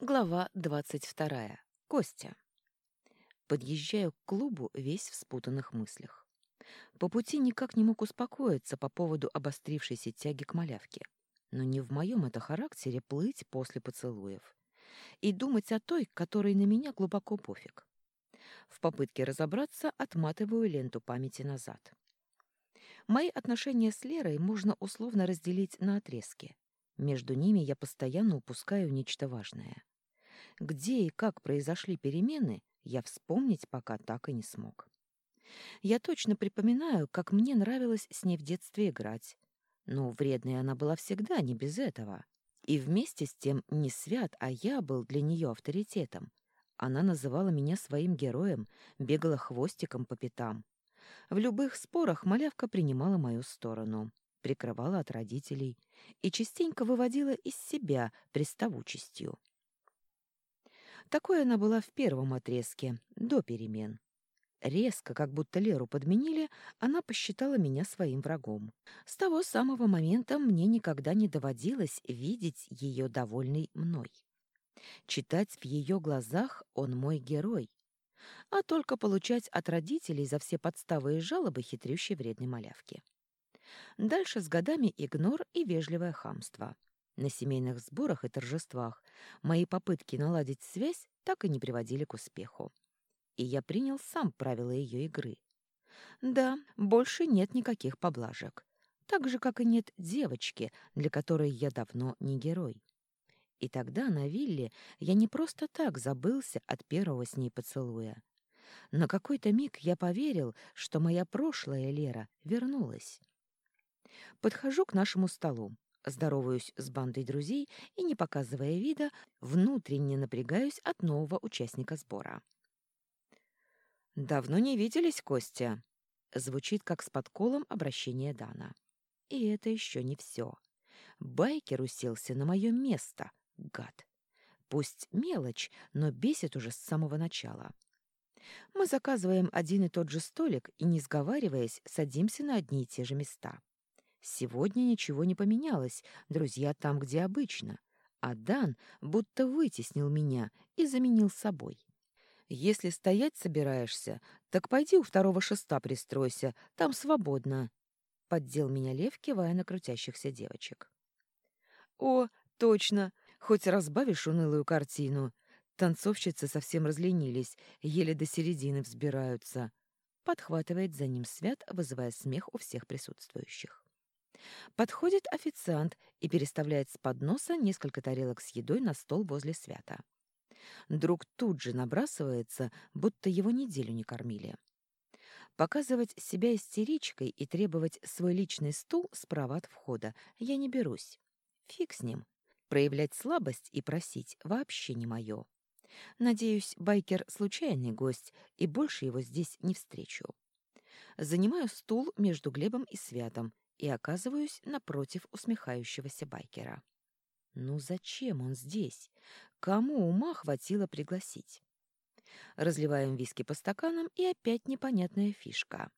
Глава двадцать вторая. Костя. Подъезжаю к клубу весь в спутанных мыслях. По пути никак не мог успокоиться по поводу обострившейся тяги к малявке. Но не в моем это характере плыть после поцелуев. И думать о той, которой на меня глубоко пофиг. В попытке разобраться отматываю ленту памяти назад. Мои отношения с Лерой можно условно разделить на отрезки. Между ними я постоянно упускаю нечто важное. Где и как произошли перемены, я вспомнить пока так и не смог. Я точно припоминаю, как мне нравилось с ней в детстве играть. Но вредной она была всегда, не без этого. И вместе с тем не Свят, а я был для нее авторитетом. Она называла меня своим героем, бегала хвостиком по пятам. В любых спорах малявка принимала мою сторону прикрывала от родителей и частенько выводила из себя приставучестью. Такой она была в первом отрезке, до перемен. Резко, как будто Леру подменили, она посчитала меня своим врагом. С того самого момента мне никогда не доводилось видеть ее довольной мной. Читать в ее глазах он мой герой, а только получать от родителей за все подставы и жалобы хитрющей вредной малявки. Дальше с годами игнор и вежливое хамство. На семейных сборах и торжествах мои попытки наладить связь так и не приводили к успеху. И я принял сам правила ее игры. Да, больше нет никаких поблажек. Так же, как и нет девочки, для которой я давно не герой. И тогда на вилле я не просто так забылся от первого с ней поцелуя. На какой-то миг я поверил, что моя прошлая Лера вернулась. Подхожу к нашему столу, здороваюсь с бандой друзей и, не показывая вида, внутренне напрягаюсь от нового участника сбора. «Давно не виделись, Костя?» Звучит как с подколом обращение Дана. И это еще не все. Байкер уселся на мое место, гад. Пусть мелочь, но бесит уже с самого начала. Мы заказываем один и тот же столик и, не сговариваясь, садимся на одни и те же места. Сегодня ничего не поменялось, друзья там, где обычно, а Дан будто вытеснил меня и заменил собой. Если стоять собираешься, так пойди у второго шеста пристройся, там свободно. Поддел меня Лев, кивая на крутящихся девочек. О, точно, хоть разбавишь унылую картину. Танцовщицы совсем разленились, еле до середины взбираются. Подхватывает за ним Свят, вызывая смех у всех присутствующих. Подходит официант и переставляет с подноса несколько тарелок с едой на стол возле свята. Друг тут же набрасывается, будто его неделю не кормили. Показывать себя истеричкой и требовать свой личный стул справа от входа я не берусь. Фиг с ним. Проявлять слабость и просить вообще не мое. Надеюсь, байкер — случайный гость, и больше его здесь не встречу. Занимаю стул между Глебом и Святом и оказываюсь напротив усмехающегося байкера. Ну зачем он здесь? Кому ума хватило пригласить? Разливаем виски по стаканам, и опять непонятная фишка.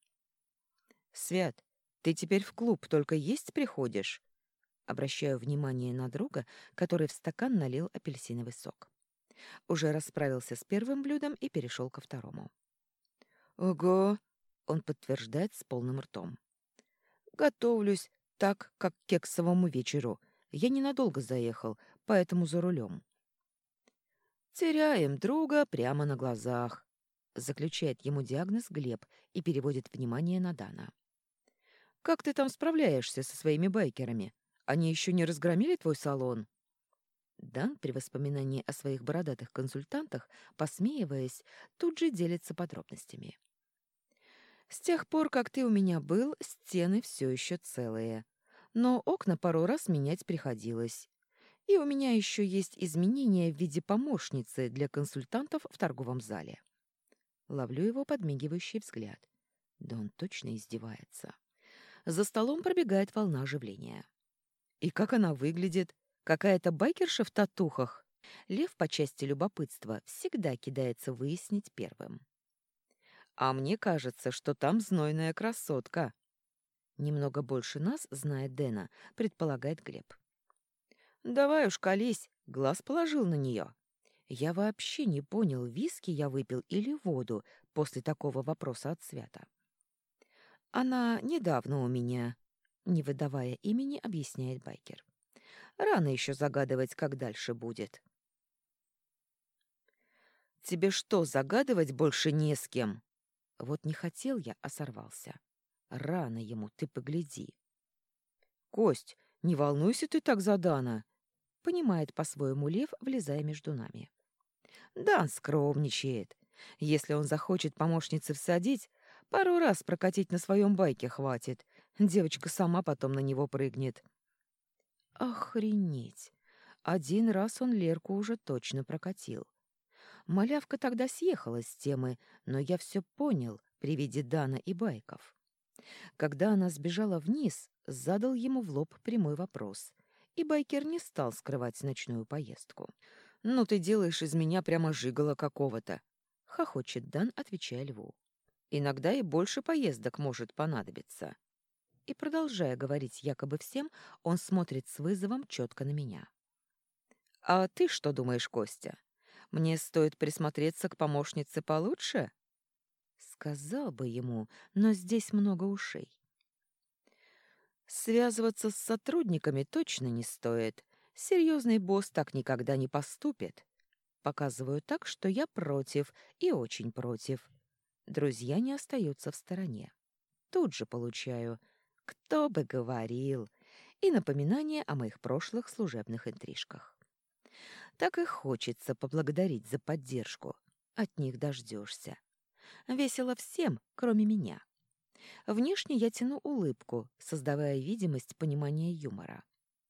«Свят, ты теперь в клуб только есть приходишь?» Обращаю внимание на друга, который в стакан налил апельсиновый сок. Уже расправился с первым блюдом и перешел ко второму. «Ого!» — он подтверждает с полным ртом. Готовлюсь так, как к кексовому вечеру. Я ненадолго заехал, поэтому за рулем. Теряем друга прямо на глазах, заключает ему диагноз Глеб и переводит внимание на Дана. Как ты там справляешься со своими байкерами? Они еще не разгромили твой салон? Дан при воспоминании о своих бородатых консультантах, посмеиваясь, тут же делится подробностями. С тех пор, как ты у меня был, стены все еще целые. Но окна пару раз менять приходилось. И у меня еще есть изменения в виде помощницы для консультантов в торговом зале. Ловлю его подмигивающий взгляд. Да он точно издевается. За столом пробегает волна оживления. И как она выглядит? Какая-то байкерша в татухах? Лев по части любопытства всегда кидается выяснить первым. А мне кажется, что там знойная красотка. Немного больше нас знает Дэна, предполагает Глеб. Давай уж колись, глаз положил на нее. Я вообще не понял, виски я выпил или воду после такого вопроса от Свята. Она недавно у меня, не выдавая имени, объясняет байкер. Рано еще загадывать, как дальше будет. Тебе что, загадывать больше не с кем? Вот не хотел я, а сорвался. Рано ему, ты погляди. Кость, не волнуйся ты так за Дана, понимает по-своему Лев, влезая между нами. Дан скромничает. Если он захочет помощницы всадить, пару раз прокатить на своем байке хватит. Девочка сама потом на него прыгнет. Охренеть! Один раз он Лерку уже точно прокатил. Малявка тогда съехала с темы, но я все понял при виде Дана и байков. Когда она сбежала вниз, задал ему в лоб прямой вопрос, и байкер не стал скрывать ночную поездку. «Ну ты делаешь из меня прямо жигало какого-то», — хохочет Дан, отвечая льву. «Иногда и больше поездок может понадобиться». И, продолжая говорить якобы всем, он смотрит с вызовом четко на меня. «А ты что думаешь, Костя? Мне стоит присмотреться к помощнице получше?» Сказал бы ему, но здесь много ушей. Связываться с сотрудниками точно не стоит. Серьезный босс так никогда не поступит. Показываю так, что я против и очень против. Друзья не остаются в стороне. Тут же получаю «Кто бы говорил!» и напоминание о моих прошлых служебных интрижках. Так и хочется поблагодарить за поддержку. От них дождешься. Весело всем, кроме меня. Внешне я тяну улыбку, создавая видимость понимания юмора.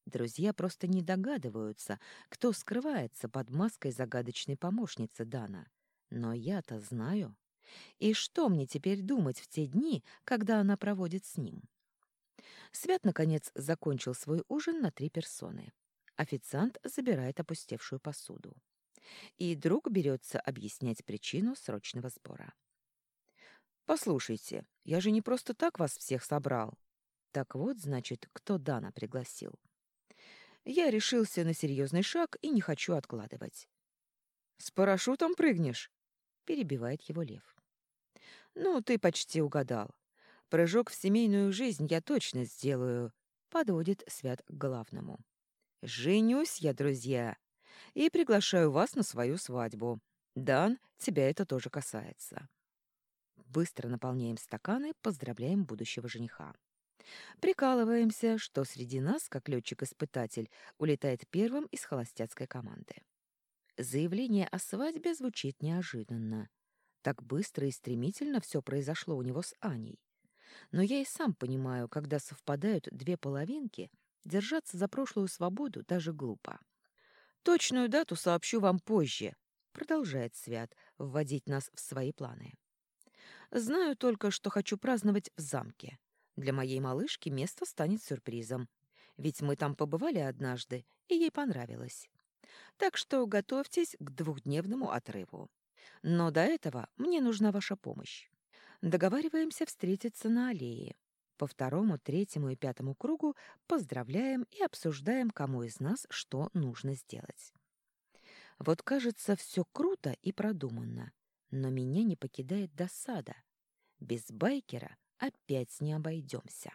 Друзья просто не догадываются, кто скрывается под маской загадочной помощницы Дана. Но я-то знаю. И что мне теперь думать в те дни, когда она проводит с ним? Свят, наконец, закончил свой ужин на три персоны. Официант забирает опустевшую посуду. И друг берется объяснять причину срочного сбора. «Послушайте, я же не просто так вас всех собрал». Так вот, значит, кто Дана пригласил. Я решился на серьезный шаг и не хочу откладывать. «С парашютом прыгнешь?» — перебивает его Лев. «Ну, ты почти угадал. Прыжок в семейную жизнь я точно сделаю», — подводит Свят к главному. «Женюсь я, друзья, и приглашаю вас на свою свадьбу. Дан, тебя это тоже касается». Быстро наполняем стаканы, поздравляем будущего жениха. Прикалываемся, что среди нас, как летчик-испытатель, улетает первым из холостяцкой команды. Заявление о свадьбе звучит неожиданно. Так быстро и стремительно все произошло у него с Аней. Но я и сам понимаю, когда совпадают две половинки, держаться за прошлую свободу даже глупо. «Точную дату сообщу вам позже», — продолжает Свят вводить нас в свои планы. Знаю только, что хочу праздновать в замке. Для моей малышки место станет сюрпризом. Ведь мы там побывали однажды, и ей понравилось. Так что готовьтесь к двухдневному отрыву. Но до этого мне нужна ваша помощь. Договариваемся встретиться на аллее. По второму, третьему и пятому кругу поздравляем и обсуждаем, кому из нас что нужно сделать. Вот кажется, все круто и продуманно, но меня не покидает досада. Без байкера опять не обойдемся.